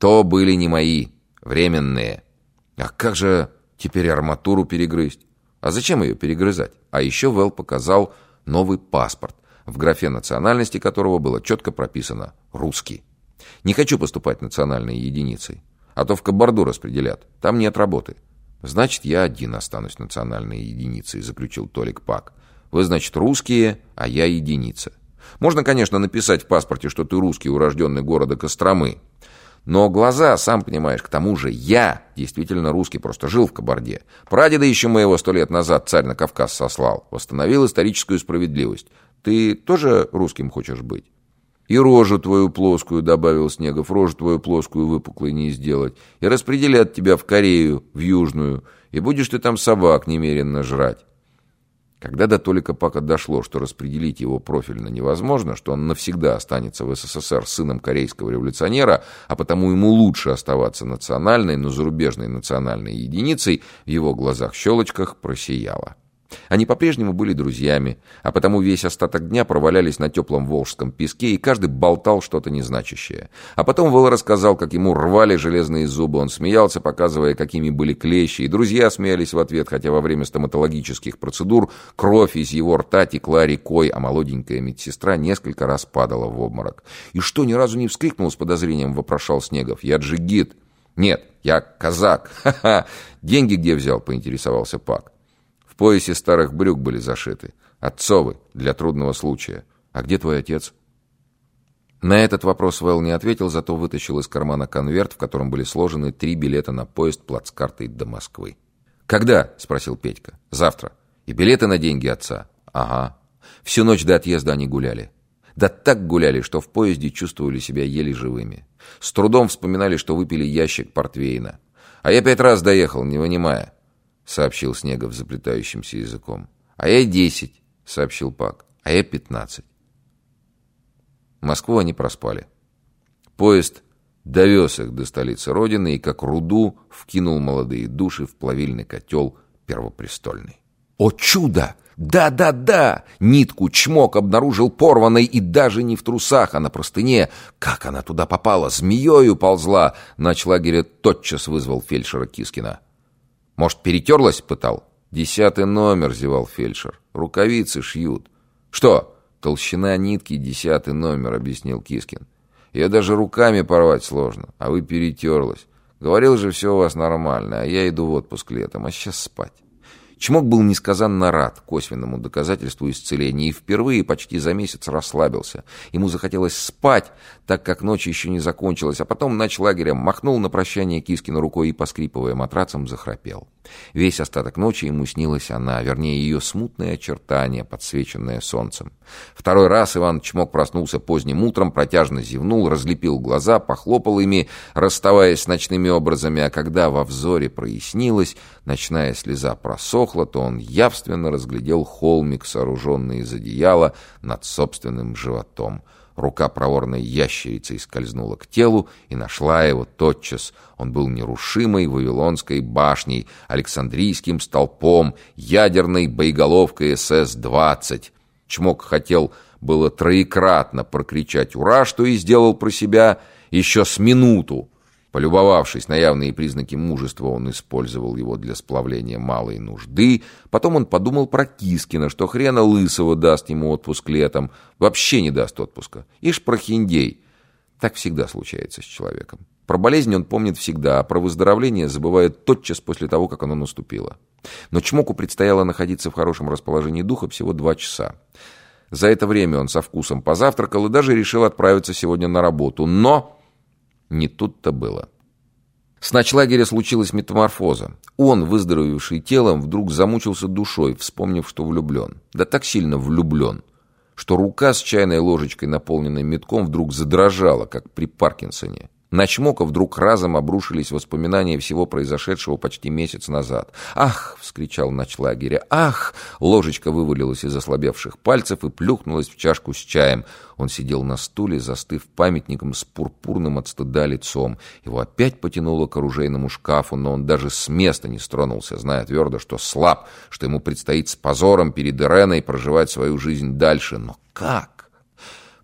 То были не мои, временные. А как же теперь арматуру перегрызть? А зачем ее перегрызать? А еще Вэл показал новый паспорт, в графе национальности которого было четко прописано «русский». Не хочу поступать национальной единицей, а то в Кабарду распределят, там нет работы. Значит, я один останусь национальной единицей, заключил Толик Пак. Вы, значит, русские, а я единица. Можно, конечно, написать в паспорте, что ты русский, урожденный города Костромы. Но глаза, сам понимаешь, к тому же я действительно русский, просто жил в Кабарде. Прадеда еще моего сто лет назад царь на Кавказ сослал. Восстановил историческую справедливость. Ты тоже русским хочешь быть? И рожу твою плоскую, добавил Снегов, рожу твою плоскую выпуклой не сделать. И распределят тебя в Корею, в Южную, и будешь ты там собак немеренно жрать. Когда до Толика Пака дошло, что распределить его профильно невозможно, что он навсегда останется в СССР сыном корейского революционера, а потому ему лучше оставаться национальной, но зарубежной национальной единицей, в его глазах-щелочках просияло. Они по-прежнему были друзьями, а потому весь остаток дня провалялись на теплом волжском песке, и каждый болтал что-то незначащее. А потом Вол рассказал, как ему рвали железные зубы, он смеялся, показывая, какими были клещи, и друзья смеялись в ответ, хотя во время стоматологических процедур кровь из его рта текла рекой, а молоденькая медсестра несколько раз падала в обморок. «И что, ни разу не вскрикнул с подозрением?» — вопрошал Снегов. «Я джигит». «Нет, я казак. Ха-ха. Деньги где взял?» — поинтересовался Пак поясе старых брюк были зашиты. Отцовы, для трудного случая. А где твой отец? На этот вопрос Вэл не ответил, зато вытащил из кармана конверт, в котором были сложены три билета на поезд плацкартой до Москвы. «Когда?» — спросил Петька. «Завтра. И билеты на деньги отца?» «Ага. Всю ночь до отъезда они гуляли. Да так гуляли, что в поезде чувствовали себя еле живыми. С трудом вспоминали, что выпили ящик портвейна. А я пять раз доехал, не вынимая. — сообщил Снегов заплетающимся языком. «А я десять», — сообщил Пак. «А я пятнадцать». Москву они проспали. Поезд довез их до столицы Родины и, как руду, вкинул молодые души в плавильный котел первопрестольный. «О чудо! Да-да-да!» Нитку чмок обнаружил порванной и даже не в трусах, а на простыне. Как она туда попала? Змеёю ползла! Начлагеря тотчас вызвал фельдшера Кискина. Может, перетерлась, пытал? Десятый номер, зевал фельдшер. Рукавицы шьют. Что? Толщина нитки, десятый номер, объяснил Кискин. Ее даже руками порвать сложно, а вы перетерлась. Говорил же, все у вас нормально, а я иду в отпуск летом, а сейчас спать. Чмок был несказанно рад косвенному доказательству исцеления и впервые почти за месяц расслабился. Ему захотелось спать, так как ночь еще не закончилась, а потом нач лагеря махнул на прощание Кискина рукой и, поскрипывая матрацем, захрапел. Весь остаток ночи ему снилась она, вернее, ее смутное очертание, подсвеченное солнцем. Второй раз Иван Чмок проснулся поздним утром, протяжно зевнул, разлепил глаза, похлопал ими, расставаясь с ночными образами, а когда во взоре прояснилось, ночная слеза просохла, то он явственно разглядел холмик, сооруженный из одеяла над собственным животом — Рука проворной ящерицей скользнула к телу и нашла его тотчас. Он был нерушимой Вавилонской башней, Александрийским столпом, ядерной боеголовкой СС-20. Чмок хотел было троекратно прокричать «Ура!», что и сделал про себя еще с минуту, Полюбовавшись на явные признаки мужества, он использовал его для сплавления малой нужды. Потом он подумал про Кискина, что хрена лысого даст ему отпуск летом. Вообще не даст отпуска. Ишь про хиндей. Так всегда случается с человеком. Про болезнь он помнит всегда, а про выздоровление забывает тотчас после того, как оно наступило. Но Чмоку предстояло находиться в хорошем расположении духа всего два часа. За это время он со вкусом позавтракал и даже решил отправиться сегодня на работу. Но... Не тут-то было. С ночлagеря случилась метаморфоза. Он, выздоровевший телом, вдруг замучился душой, вспомнив, что влюблен. Да так сильно влюблен, что рука с чайной ложечкой, наполненной метком, вдруг задрожала, как при Паркинсоне. На Чмока вдруг разом обрушились воспоминания всего произошедшего почти месяц назад. «Ах!» — вскричал ночлагеря. «Ах!» Ложечка вывалилась из ослабевших пальцев и плюхнулась в чашку с чаем. Он сидел на стуле, застыв памятником с пурпурным от стыда лицом. Его опять потянуло к оружейному шкафу, но он даже с места не стронулся, зная твердо, что слаб, что ему предстоит с позором перед Иреной проживать свою жизнь дальше. Но как?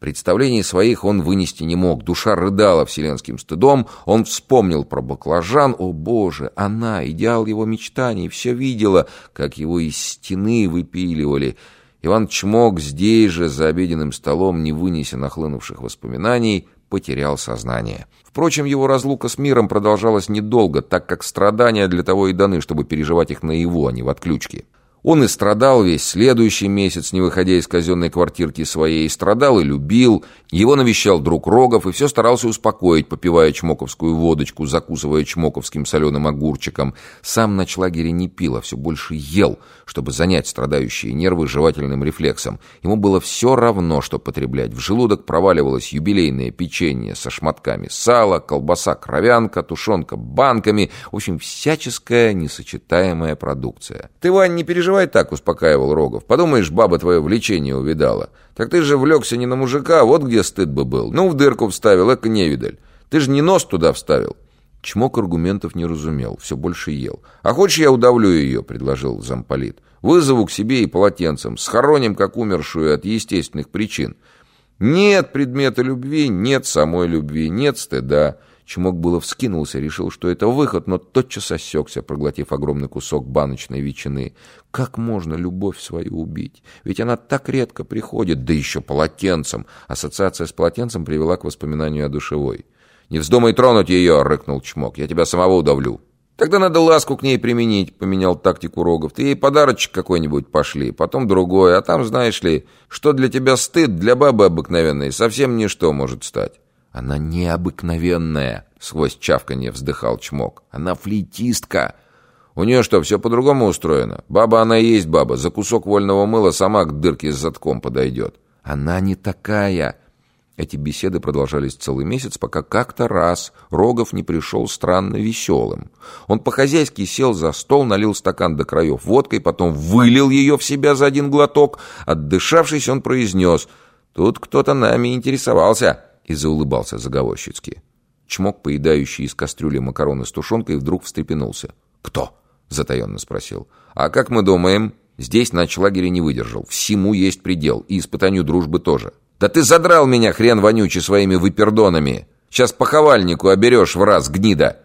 Представлений своих он вынести не мог. Душа рыдала вселенским стыдом. Он вспомнил про баклажан. О, Боже, она, идеал его мечтаний, все видела, как его из стены выпиливали. Иван Чмок здесь же, за обеденным столом, не вынеся нахлынувших воспоминаний, потерял сознание. Впрочем, его разлука с миром продолжалась недолго, так как страдания для того и даны, чтобы переживать их наяву, а не в отключке. Он и страдал весь следующий месяц, не выходя из казенной квартирки своей, и страдал и любил. Его навещал друг Рогов и все старался успокоить, попивая чмоковскую водочку, закусывая чмоковским соленым огурчиком. Сам на лагере не пил, а все больше ел, чтобы занять страдающие нервы жевательным рефлексом. Ему было все равно, что потреблять. В желудок проваливалось юбилейное печенье со шматками сала, колбаса кровянка, тушенка банками. В общем, всяческая несочетаемая продукция. «Ты, Вань, не переживай переживай так», — успокаивал Рогов. «Подумаешь, баба твое влечение увидала. Так ты же влекся не на мужика, вот где стыд бы был. Ну, в дырку вставил, эко невидаль. Ты же не нос туда вставил». Чмок аргументов не разумел, все больше ел. «А хочешь, я удавлю ее?» — предложил замполит. «Вызову к себе и полотенцем, схороним, как умершую от естественных причин. Нет предмета любви, нет самой любви, нет стыда». Чмок было вскинулся, решил, что это выход, но тотчас осекся, проглотив огромный кусок баночной ветчины. Как можно любовь свою убить? Ведь она так редко приходит, да еще полотенцем. Ассоциация с полотенцем привела к воспоминанию о душевой. «Не вздумай тронуть ее!» — рыкнул Чмок. «Я тебя самого удавлю». «Тогда надо ласку к ней применить», — поменял тактику Рогов. «Ты ей подарочек какой-нибудь пошли, потом другой, а там, знаешь ли, что для тебя стыд, для бабы обыкновенной совсем ничто может стать». «Она необыкновенная», — сквозь чавканье вздыхал Чмок. «Она флейтистка». «У нее что, все по-другому устроено? Баба она и есть баба. За кусок вольного мыла сама к дырке с затком подойдет». «Она не такая». Эти беседы продолжались целый месяц, пока как-то раз Рогов не пришел странно веселым. Он по-хозяйски сел за стол, налил стакан до краев водкой, потом вылил ее в себя за один глоток. Отдышавшись, он произнес «Тут кто-то нами интересовался» и заулыбался заговорщицки. Чмок, поедающий из кастрюли макароны с тушенкой, вдруг встрепенулся. «Кто?» — затаенно спросил. «А как мы думаем?» «Здесь лагере не выдержал. Всему есть предел, и испытанию дружбы тоже». «Да ты задрал меня, хрен вонючий, своими выпердонами! Сейчас поховальнику оберешь в раз, гнида!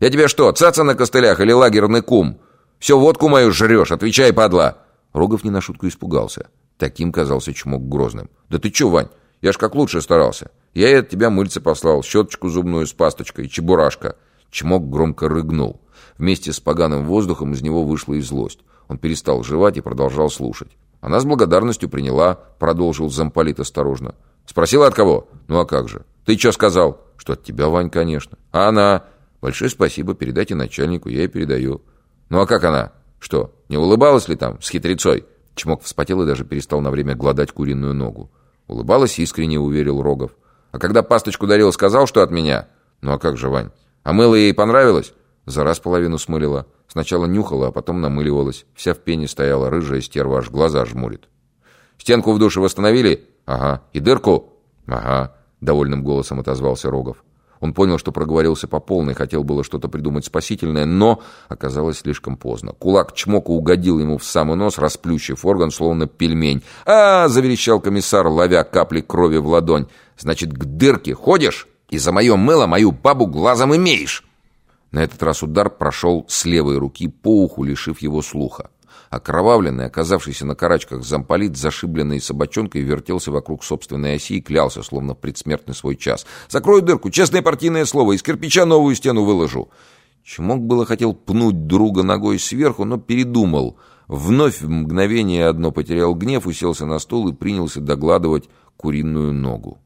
Я тебе что, цаца на костылях или лагерный кум? Все водку мою жрешь, отвечай, падла!» Рогов не на шутку испугался. Таким казался чмок грозным. «Да ты че, Вань? Я ж как лучше старался. Я и от тебя мыльце послал, щеточку зубную с пасточкой, чебурашка». Чмок громко рыгнул. Вместе с поганым воздухом из него вышла и злость. Он перестал жевать и продолжал слушать. Она с благодарностью приняла, продолжил замполит осторожно. Спросила от кого? Ну а как же? Ты что сказал? Что от тебя, Вань, конечно. А она? Большое спасибо, передайте начальнику, я ей передаю. Ну а как она? Что, не улыбалась ли там с хитрецой? Чмок вспотел и даже перестал на время гладать куриную ногу. Улыбалась искренне, уверил Рогов. А когда пасточку дарил, сказал, что от меня? Ну а как же, Вань? А мыло ей понравилось? За раз половину смылила. Сначала нюхала, а потом намыливалась. Вся в пене стояла, рыжая стерва, аж глаза жмурит. Стенку в душе восстановили? Ага. И дырку? Ага. Довольным голосом отозвался Рогов. Он понял, что проговорился по полной, хотел было что-то придумать спасительное, но оказалось слишком поздно. Кулак чмока угодил ему в самый нос, расплющив орган, словно пельмень. а, заверещал комиссар, ловя капли крови в ладонь. «Значит, к дырке ходишь и за мое мыло мою бабу глазом имеешь!» На этот раз удар прошел с левой руки по уху, лишив его слуха. Окровавленный, оказавшийся на карачках замполит, зашибленный собачонкой, вертелся вокруг собственной оси и клялся, словно в предсмертный свой час. «Закрою дырку, честное партийное слово, из кирпича новую стену выложу!» Чмок было хотел пнуть друга ногой сверху, но передумал. Вновь в мгновение одно потерял гнев, уселся на стул и принялся догладывать куриную ногу.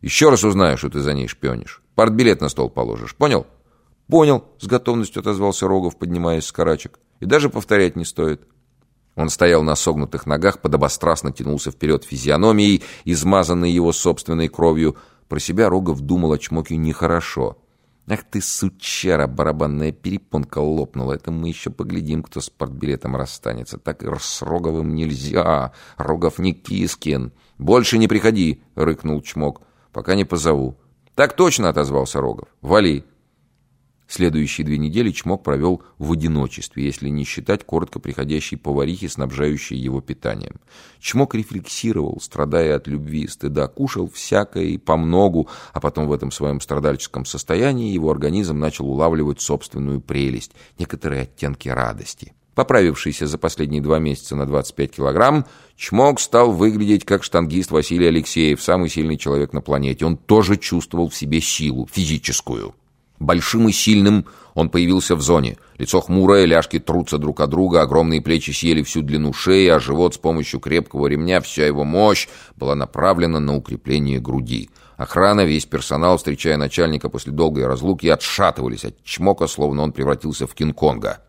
«Еще раз узнаю, что ты за ней шпионишь. Партбилет на стол положишь, понял?» «Понял», — с готовностью отозвался Рогов, поднимаясь с карачек. И даже повторять не стоит. Он стоял на согнутых ногах, подобострастно тянулся вперед физиономией, измазанной его собственной кровью. Про себя Рогов думал о чмоке нехорошо. «Ах ты, сучара, барабанная перепонка лопнула. Это мы еще поглядим, кто с партбилетом расстанется. Так с Роговым нельзя. Рогов не Кискин. Больше не приходи», — рыкнул чмок. «Пока не позову». «Так точно», — отозвался Рогов. «Вали». Следующие две недели Чмок провел в одиночестве, если не считать коротко приходящей поварихи, снабжающей его питанием. Чмок рефлексировал, страдая от любви и стыда, кушал всякое и помногу, а потом в этом своем страдальческом состоянии его организм начал улавливать собственную прелесть, некоторые оттенки радости. Поправившийся за последние два месяца на 25 килограмм, Чмок стал выглядеть как штангист Василий Алексеев, самый сильный человек на планете. Он тоже чувствовал в себе силу, физическую. Большим и сильным он появился в зоне. Лицо хмурое, ляжки трутся друг от друга, огромные плечи съели всю длину шеи, а живот с помощью крепкого ремня, вся его мощь была направлена на укрепление груди. Охрана, весь персонал, встречая начальника после долгой разлуки, отшатывались от чмока, словно он превратился в Кинг-Конга.